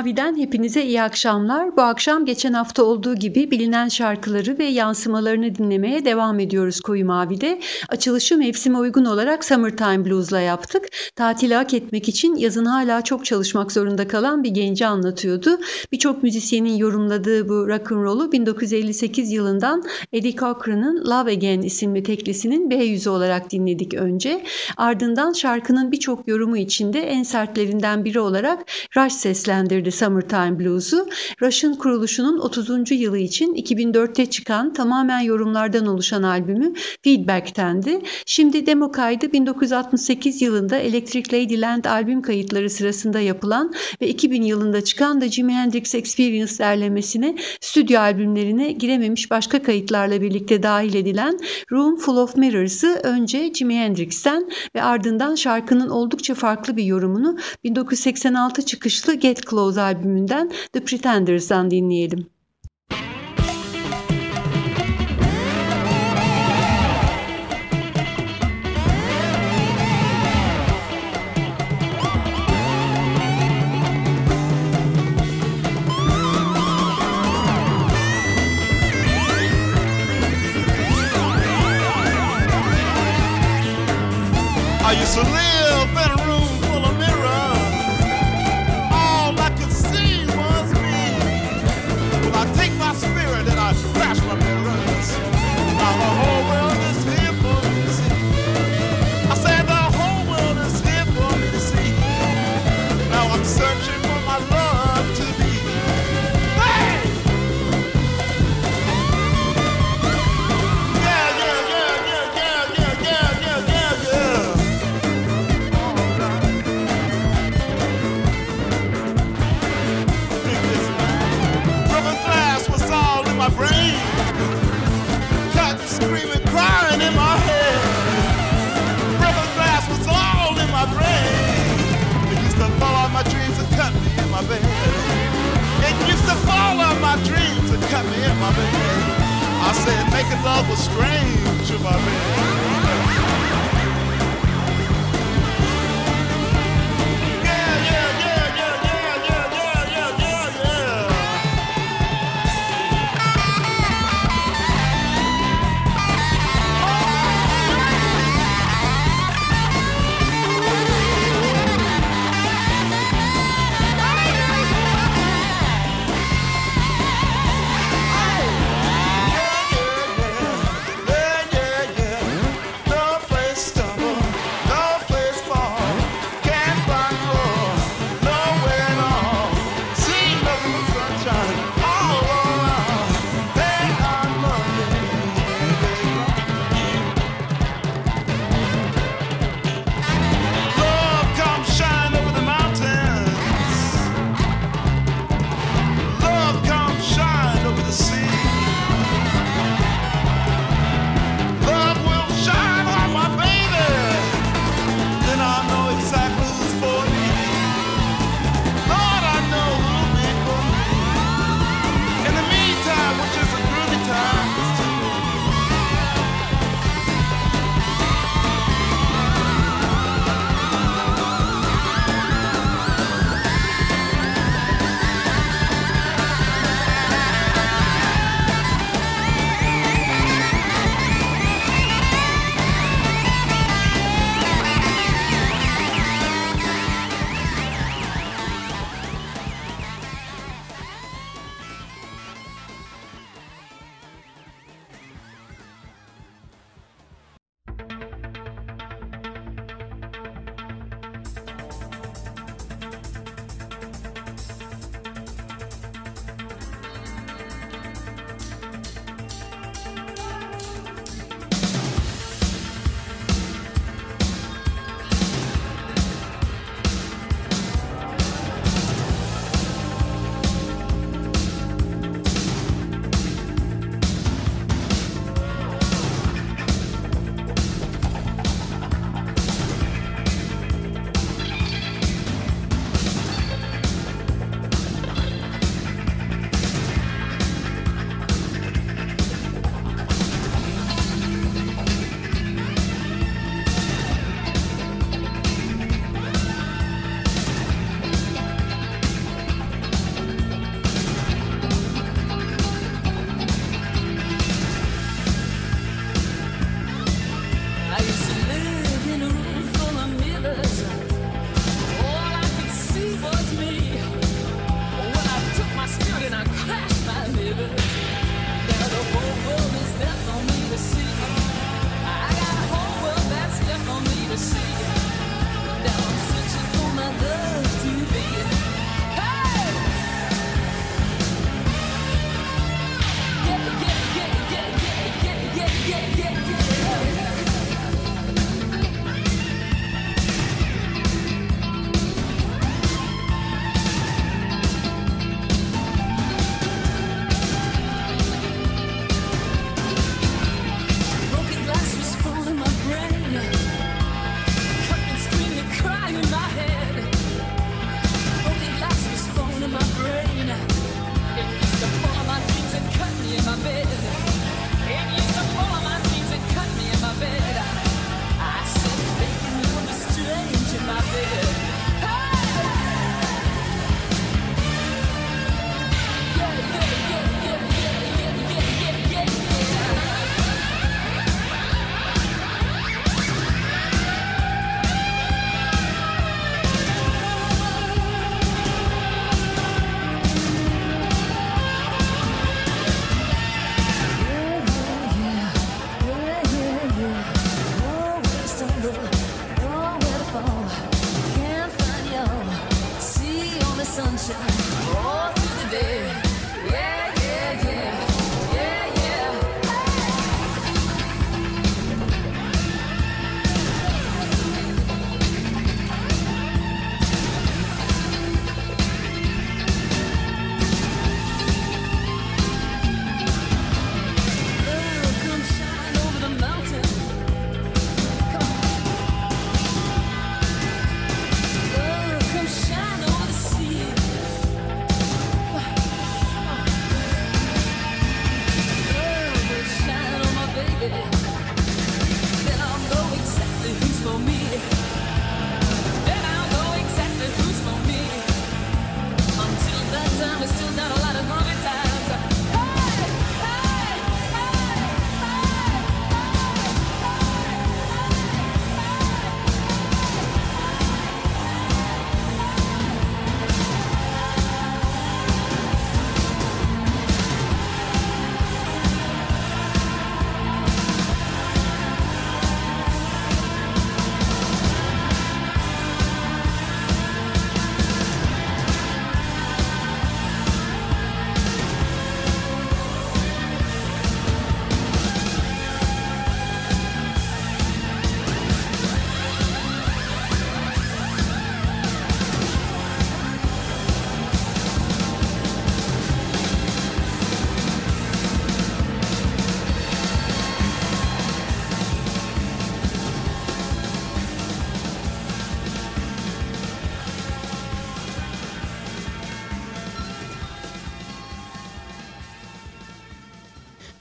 Mavi'den hepinize iyi akşamlar. Bu akşam geçen hafta olduğu gibi bilinen şarkıları ve yansımalarını dinlemeye devam ediyoruz Koyu Mavi'de. Açılışı mevsime uygun olarak Summertime Blues'la yaptık. Tatili hak etmek için yazın hala çok çalışmak zorunda kalan bir genci anlatıyordu. Birçok müzisyenin yorumladığı bu rock'n'roll'u 1958 yılından Eddie Cochran'ın Love Again isimli teklisinin B yüzü olarak dinledik önce. Ardından şarkının birçok yorumu içinde en sertlerinden biri olarak Rush seslendirdi Summertime Blues'u. Rush'ın kuruluşunun 30. yılı için 2004'te çıkan tamamen yorumlardan oluşan albümü Feedback'tendi. Şimdi demo kaydı 1968 yılında Electric Ladyland albüm kayıtları sırasında yapılan ve 2000 yılında çıkan da Jimi Hendrix Experience derlemesine stüdyo albümlerine girememiş başka kayıtlarla birlikte dahil edilen Room Full of Mirrors'ı önce Jimi Hendrix'ten ve ardından şarkının oldukça farklı bir yorumunu 1986 çıkışlı Get Close albümünden The Pretenders'dan dinleyelim. I love was strange my bed.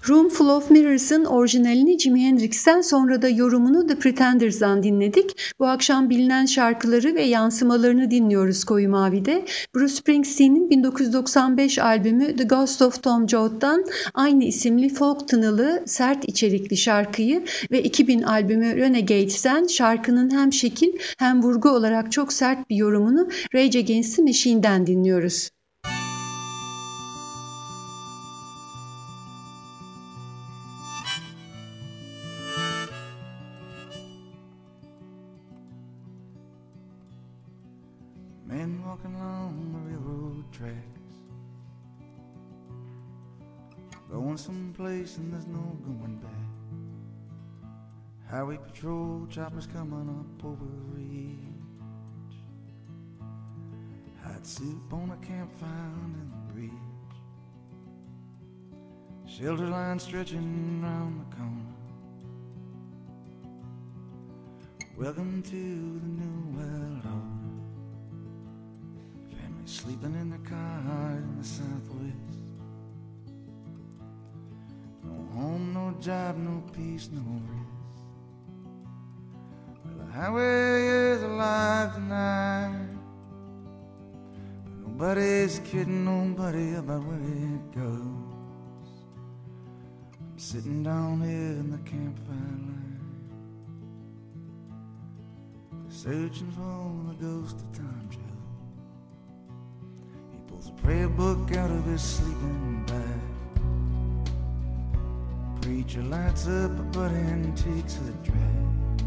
Room Full of Mirrors'ın orijinalini Jimi Hendrix'ten sonra da yorumunu The Pretenders'dan dinledik. Bu akşam bilinen şarkıları ve yansımalarını dinliyoruz Koyu Mavi'de. Bruce Springsteen'in 1995 albümü The Ghost of Tom Joad'dan aynı isimli folk tınılı sert içerikli şarkıyı ve 2000 albümü Renegades'ten şarkının hem şekil hem vurgu olarak çok sert bir yorumunu Rage Against the Machine'den dinliyoruz. Someplace and there's no going back. Highway patrol choppers coming up over ridge. Hot soup on a campfire in the bridge. Shelter line stretching round the corner. Welcome to the new world order. Family sleeping in the car in the southwest. Home, no job, no peace, no rest. Well, the highway is alive tonight. But nobody's kidding nobody about where it goes. I'm sitting down here in the campfire line. Searching for the ghost of Tom Joad. He pulls a prayer book out of his sleeping bag. Preacher lights up a butt and takes a drag.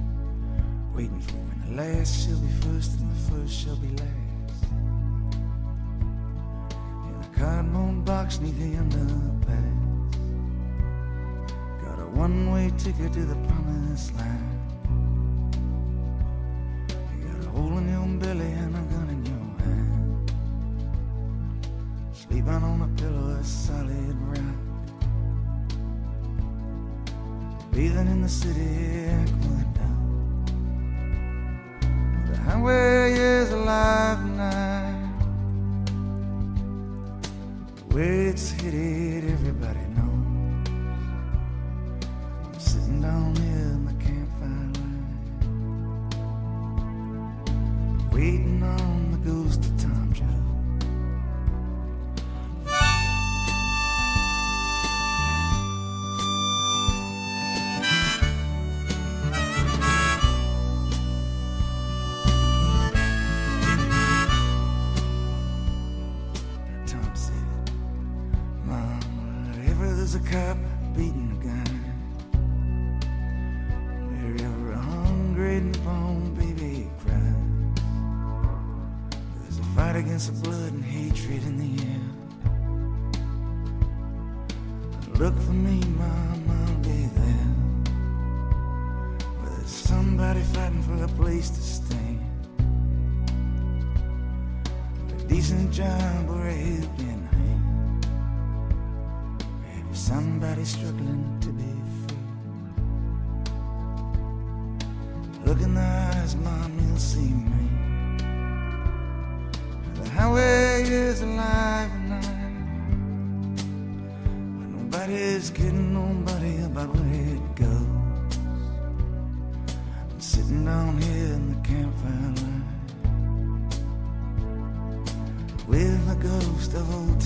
Waiting for when the last shall be first and the first shall be last. In a cardboard box neath the underpass. Got a one-way ticket to the promised land. A place to stand a decent job or a helping hand. Maybe somebody struggling to be free. Look in the eyes, mom, you'll see me. The highway is alive tonight. But nobody's kidding nobody about where it goes. Sitting down here in the campfire line with the ghost of old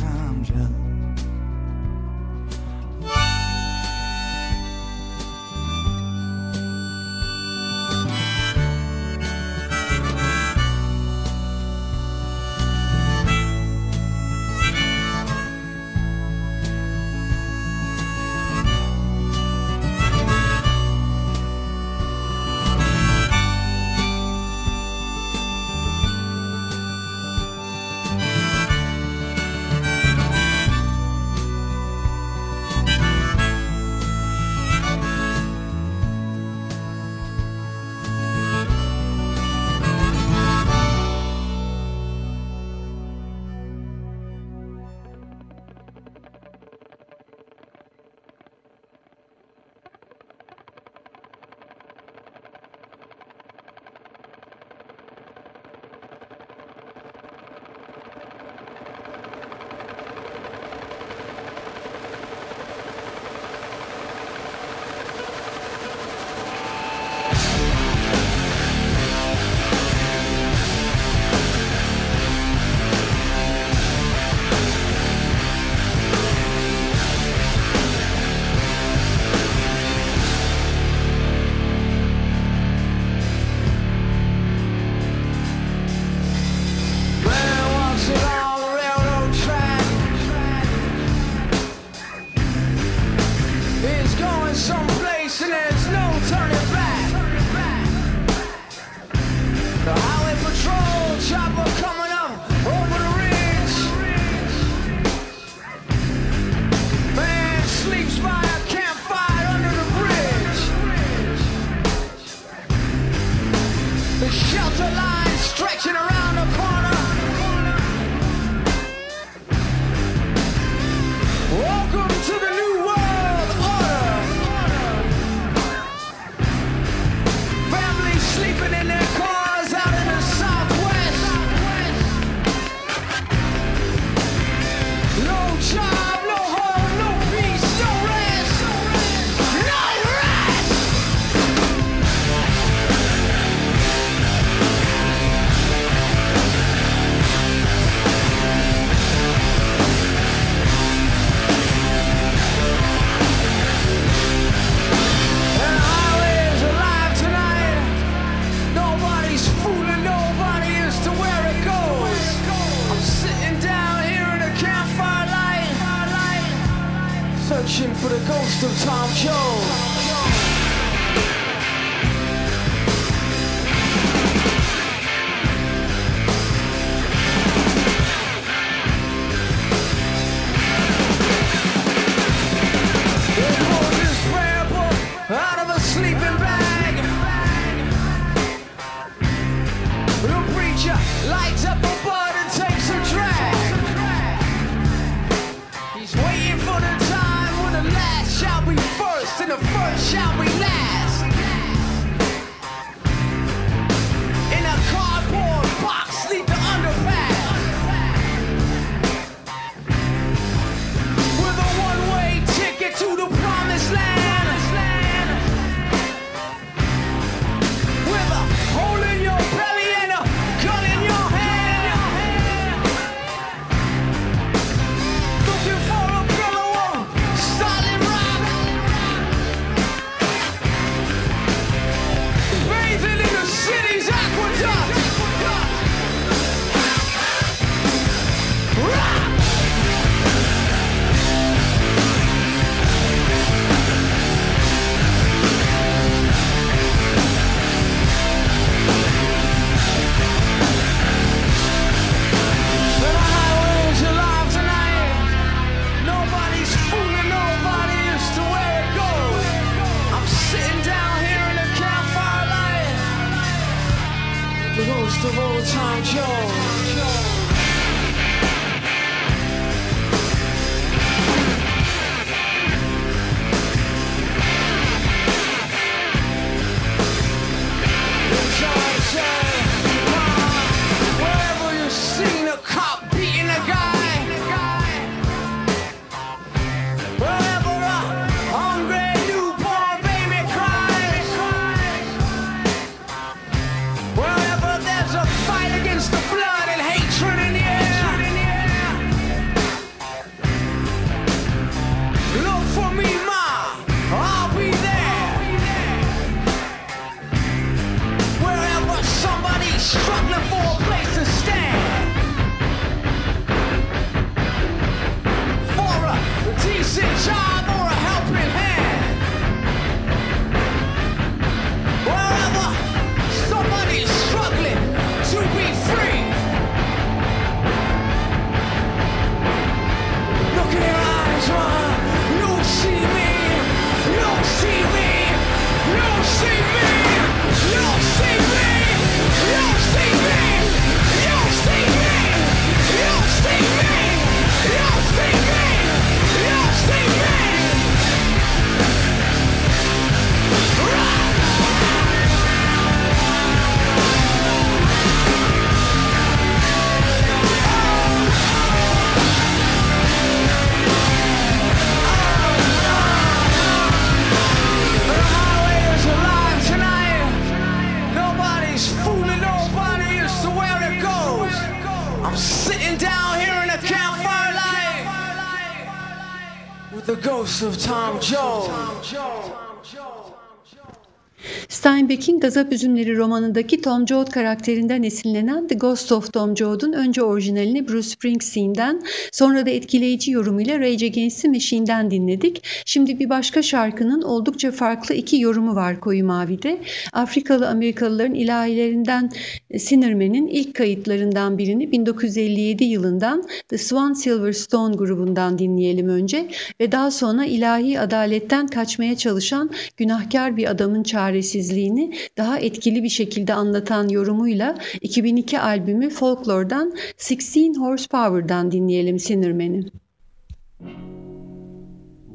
Steinbeck'in Gazap Üzümleri romanındaki Tom Joad karakterinden esinlenen The Ghost of Tom Joad'un önce orijinalini Bruce Springsteen'den sonra da etkileyici yorumuyla Rage Against the Machine'den dinledik. Şimdi bir başka şarkının oldukça farklı iki yorumu var Koyu Mavi'de. Afrikalı Amerikalıların ilahilerinden e, Sinnerman'in ilk kayıtlarından birini 1957 yılından The Swan Silver Stone grubundan dinleyelim önce ve daha sonra ilahi adaletten kaçmaya çalışan günahkar bir adamın çaresiz merkezliğini daha etkili bir şekilde anlatan yorumuyla 2002 albümü Folklore'dan Sixteen Horsepower'dan dinleyelim Sinirmen'i.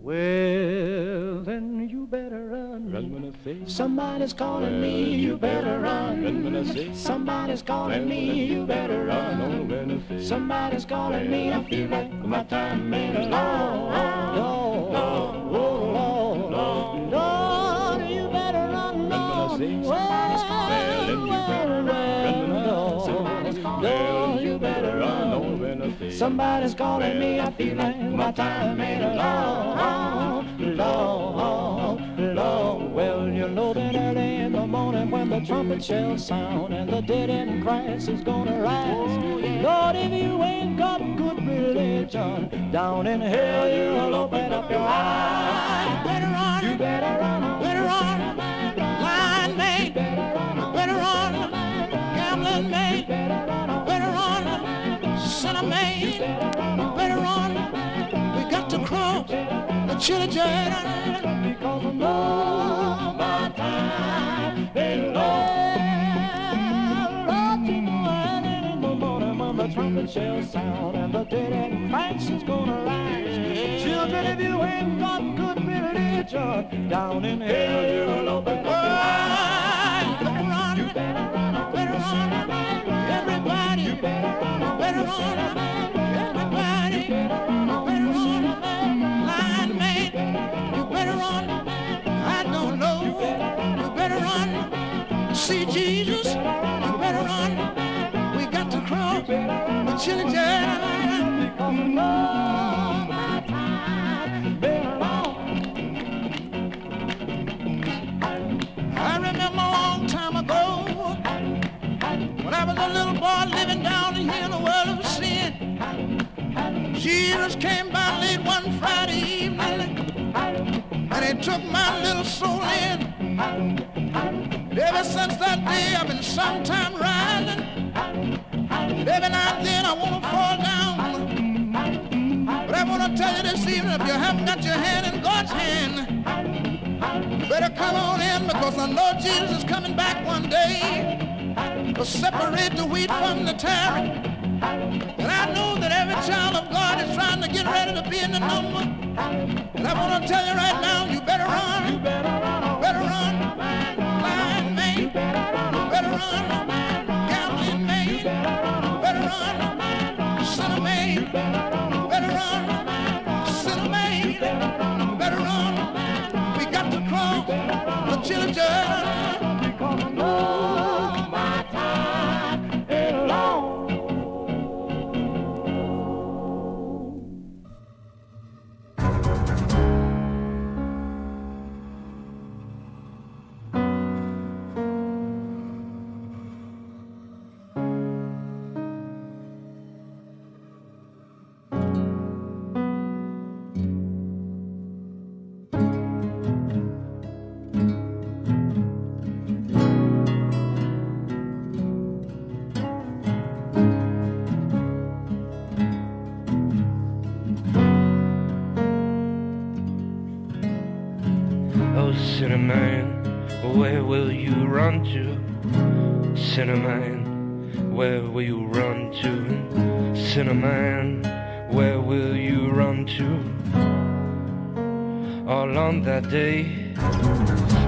Well, then you better run. Run when I say. Somebody's calling well, me, you better run. Run when I say. Somebody's calling me, you better run. On when I say. Somebody's calling me, I feel like my time is long. Long, long, long. When I say. Somebody's calling. Well, you better run. Say. Somebody's calling me, I feel like my time ain't long, long, long. Well, you know that early in the morning when the trumpet shall sound and the dead in Christ is gonna rise. Lord, if you ain't got good religion, down in hell you'll open up your eyes. You better run, man, better run. We got to cross the chilly Jordan because I know my time ain't long. Lord, you know early in the morning the trumpet shall sound and the dead in Christ is gonna rise. Children, if you ain't got good religion, down in hell you'll open up your eyes. Better run, better run, better run, everybody, better run, better run, run. See Jesus, you better run. We got to cross the chilly Jordan because I time. I remember a long time ago when I was a little boy living down here in the world of sin. Jesus came by late one Friday evening and he took my little soul in. Ever since that day I've been sometime rising. Every now and then I want to fall down. But I want to tell you this evening, if you haven't got your hand in God's hand, better come on in because I know Jesus is coming back one day to separate the wheat from the tare. And I know that every child of God is trying to get ready to be in the number. And I want to tell you right now, you better run. You better run. Better run. Blind man. You better run. Gambling man. Better run. Son of man. Better run. Son of man. Better run. We got to cross the chilly to? Sinnerman, where will you run to? Sinnerman, where will you run to? All on that day,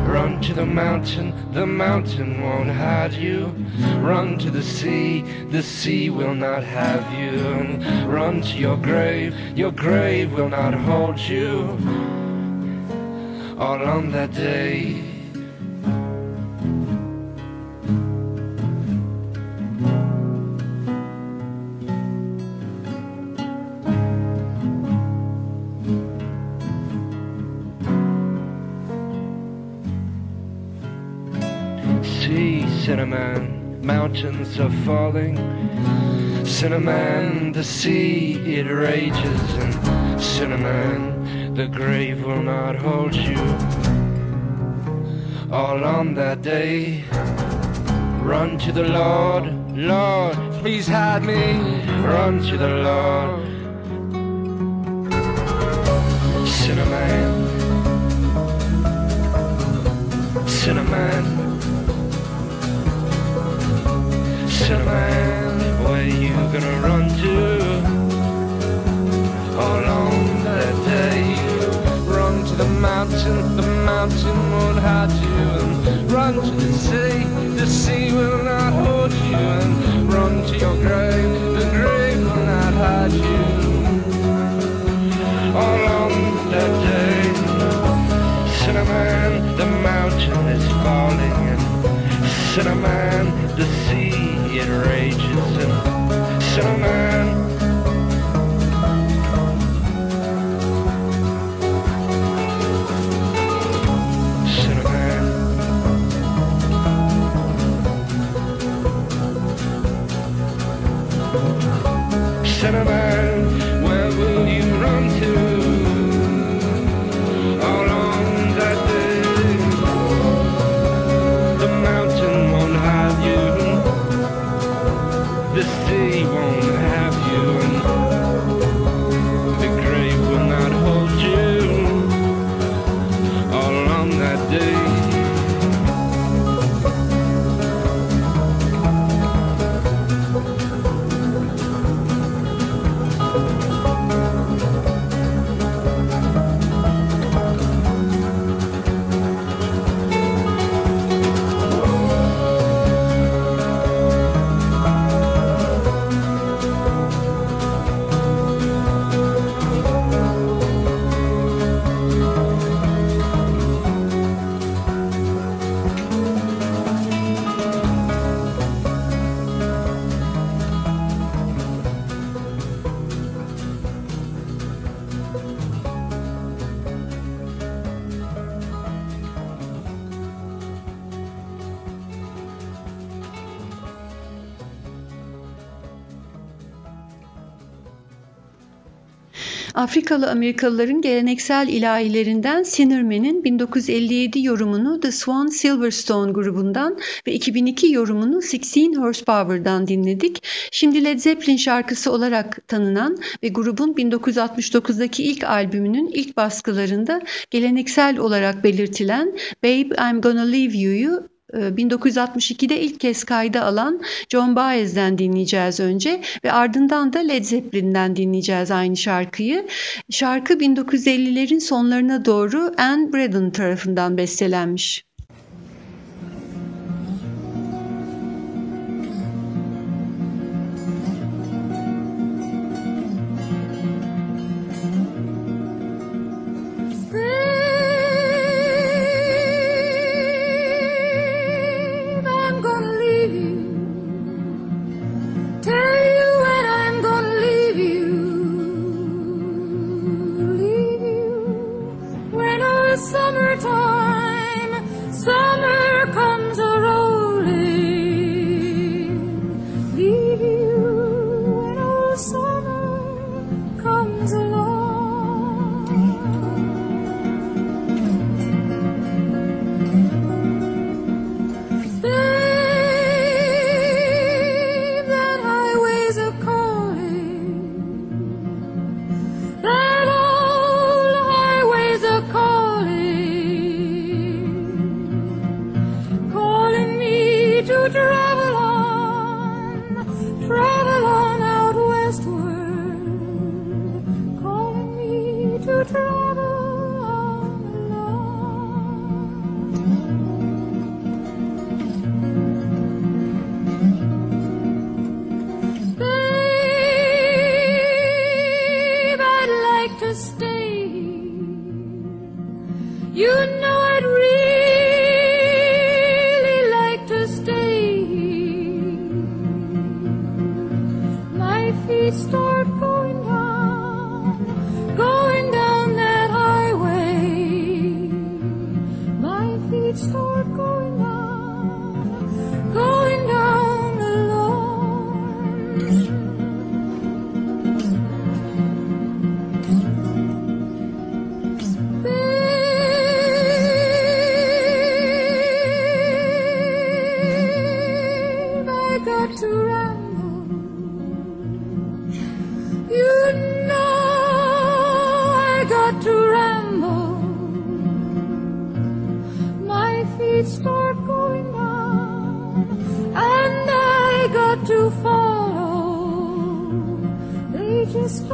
run to the mountain, the mountain won't hide you. Run to the sea, the sea will not have you. Run to your grave, your grave will not hold you all on that day. Mountains are falling. Sinnerman, the sea, it rages. And sinnerman, the grave will not hold you. All on that day, run to the Lord. Lord, please hide me. Run to the Lord. Sinnerman, sinnerman, sinnerman, where you gonna run to? All on that day, run to the mountain, the mountain won't hide you. And run to the sea, the sea will not hold you. And run to your grave, the grave will not hide you. All on that day, Sinnerman, the mountain is falling. And Sinnerman, the sea, it rages. And Sinnerman, Afrikalı Amerikalıların geleneksel ilahilerinden Sinnerman'in 1957 yorumunu The Swan Silverstone grubundan ve 2002 yorumunu 16 Horsepower'dan dinledik. Şimdi Led Zeppelin şarkısı olarak tanınan ve grubun 1969'daki ilk albümünün ilk baskılarında geleneksel olarak belirtilen Babe I'm Gonna Leave You'yu 1962'de ilk kez kayda alan John Baez'den dinleyeceğiz önce ve ardından da Led Zeppelin'den dinleyeceğiz aynı şarkıyı. Şarkı 1950'lerin sonlarına doğru Anne Braden tarafından bestelenmiş. They just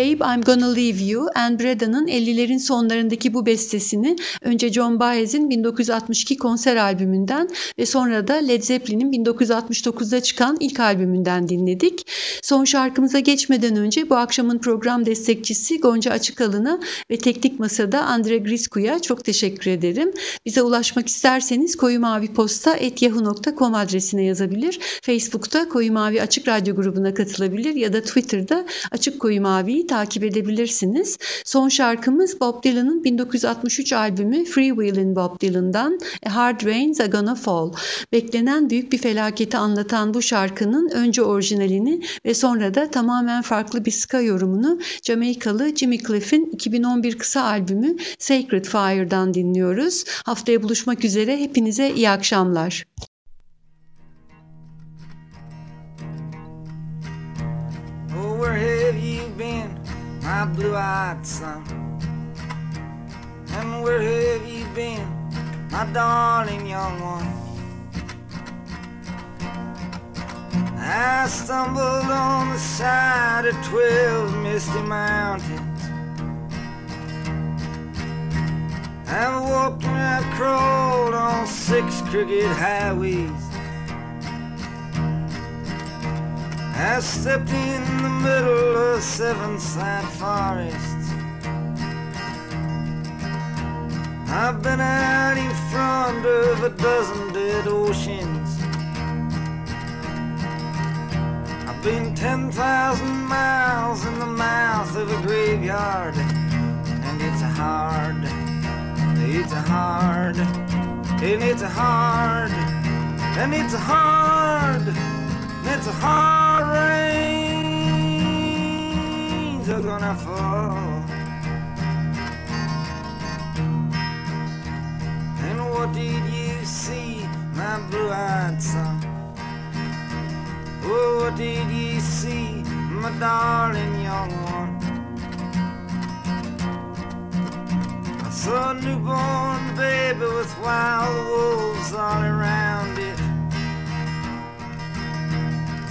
Babe I'm Gonna Leave You, Anne Breda'nın 50'lerin sonlarındaki bu bestesini önce John Baez'in 1962 konser albümünden ve sonra da Led Zeppelin'in 1969'da çıkan ilk albümünden dinledik. Son şarkımıza geçmeden önce bu akşamın program destekçisi Gonca Açıkalın'a ve teknik masada Andre Grisku'ya çok teşekkür ederim. Bize ulaşmak isterseniz koyumaviposta.yahoo.com adresine yazabilir. Facebook'ta Koyu Mavi Açık Radyo grubuna katılabilir ya da Twitter'da Açık Koyu Mavi'yi takip edebilirsiniz. Son şarkımız Bob Dylan'ın 1963 albümü Free Willin' Bob Dylan'dan A Hard Rains Are Gonna Fall. Beklenen büyük bir felaketi anlatan bu şarkının önce orijinalini ve sonra da tamamen farklı bir ska yorumunu Jamaikalı Jimmy Cliff'in 2011 kısa albümü Sacred Fire'dan dinliyoruz. Haftaya buluşmak üzere hepinize iyi akşamlar. Oh, where have you my blue-eyed son? And where have you been, my darling young one? I stumbled on the side of twelve misty mountains. I've walked and I've crawled on six crooked highways. I stepped in the middle of seven sad forests. I've been out in front of a dozen dead oceans. I've been 10,000 miles in the mouth of a graveyard. And it's hard, it's hard, and it's hard, and it's hard, and it's a hard rains are gonna fall. And what did you see, my blue-eyed son? Oh, what did you see, my darling young one? I saw a newborn baby with wild wolves all around it.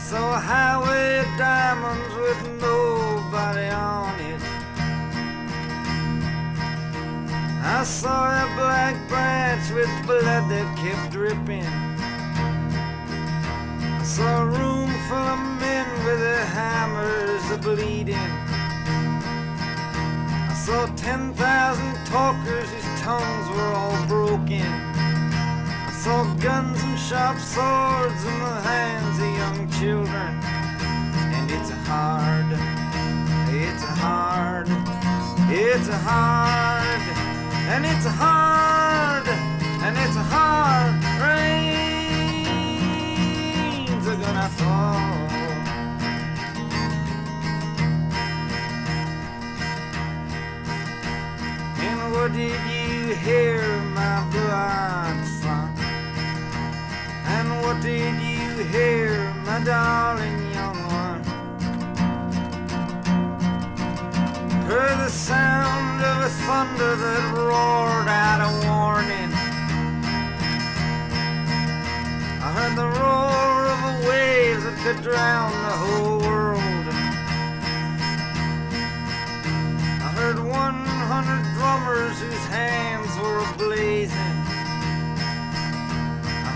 Saw highway diamonds with nobody on it. I saw a black branch with blood that kept dripping. I saw a room full of men with their hammers a bleeding. I saw 10,000 talkers whose tongues were all broken. Saw guns and sharp swords in the hands of young children. And it's a hard, it's a hard, it's a hard, and it's a hard, and it's a hard rains are gonna fall. And what did you hear, my son? And what did you hear, my darling young one? Heard the sound of a thunder that roared out a warning. I heard the roar of a wave that could drown the whole world. I heard 100 drummers whose hands were blazing.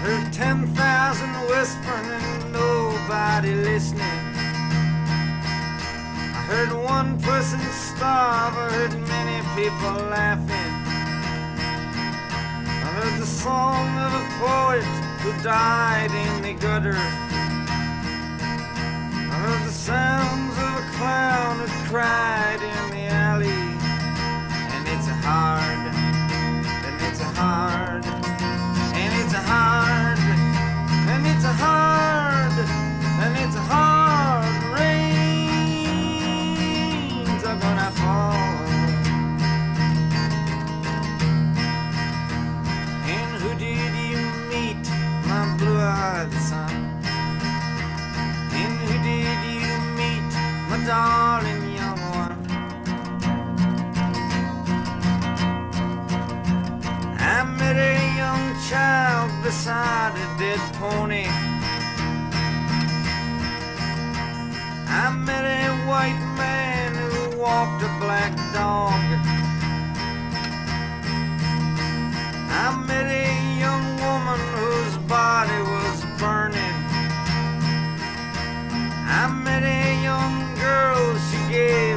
Heard ten thousand whispering and nobody listening. I heard one person starve, I heard many people laughing. I heard the song of a poet who died in the gutter. I heard the sounds of a clown who cried in the alley. And it's hard, and it's hard, it's hard, and it's hard, and it's hard rains are gonna fall. And who did you meet, my blue-eyed son? And who did you meet, my darling? I met a young child beside a dead pony. I met a white man who walked a black dog. I met a young woman whose body was burning. I met a young girl, she gave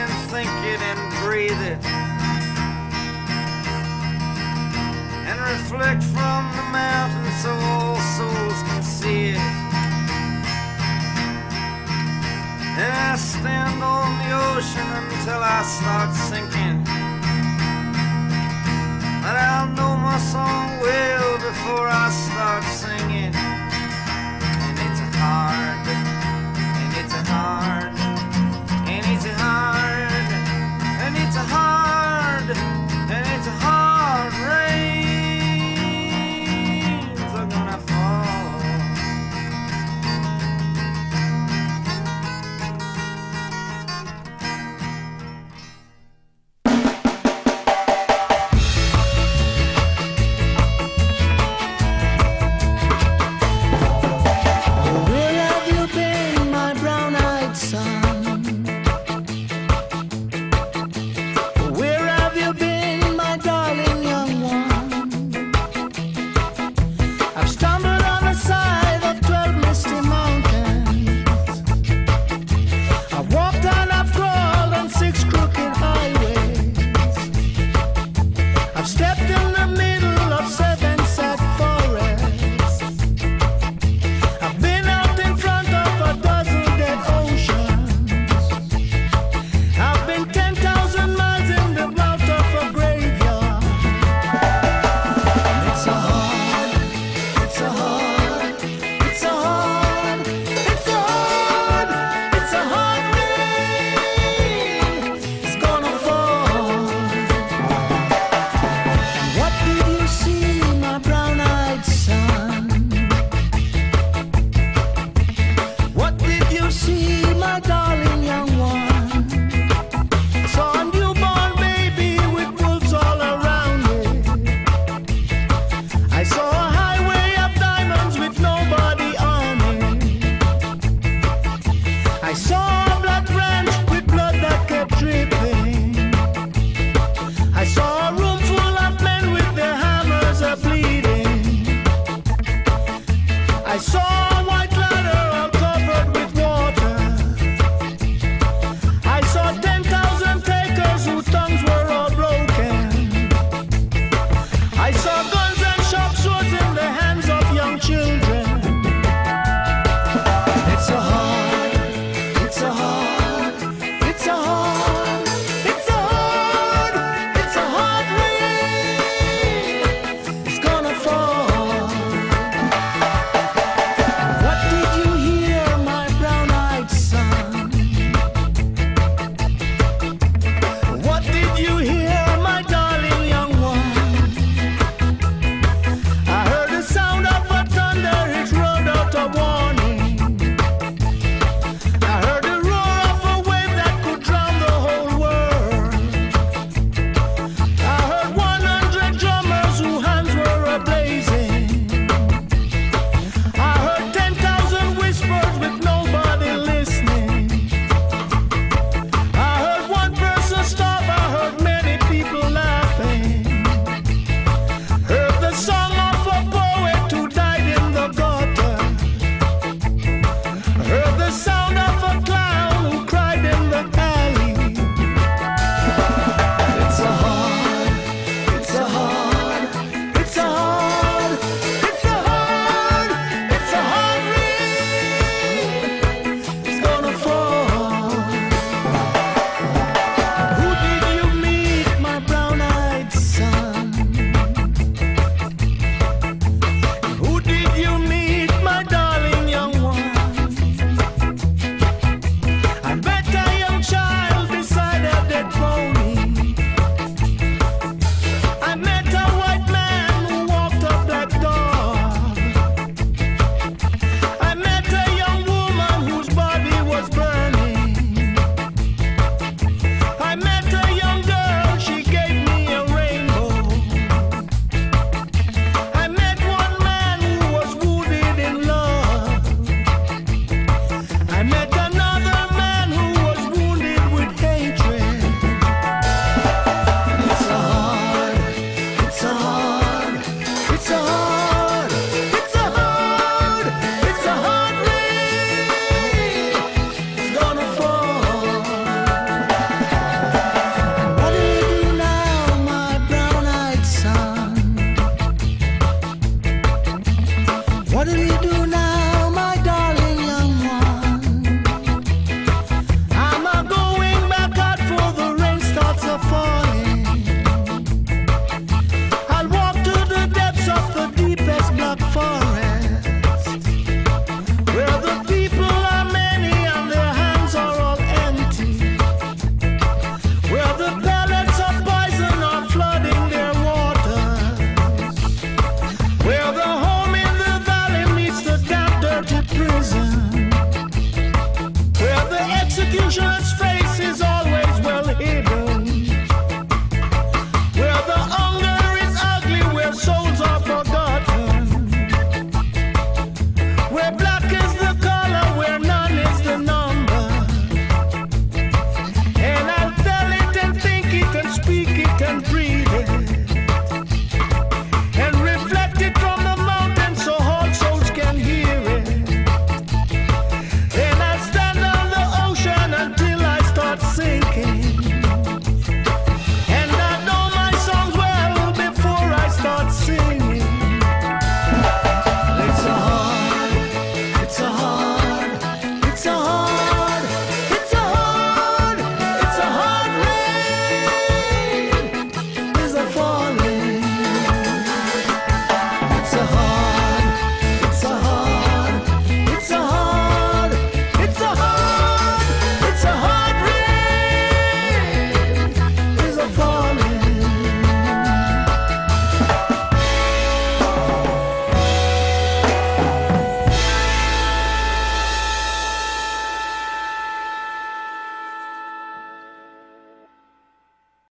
and think it and breathe it. And reflect from the mountain so all souls can see it. And I stand on the ocean until I start sinking. But I'll know my song well before I start singing. And it's hard.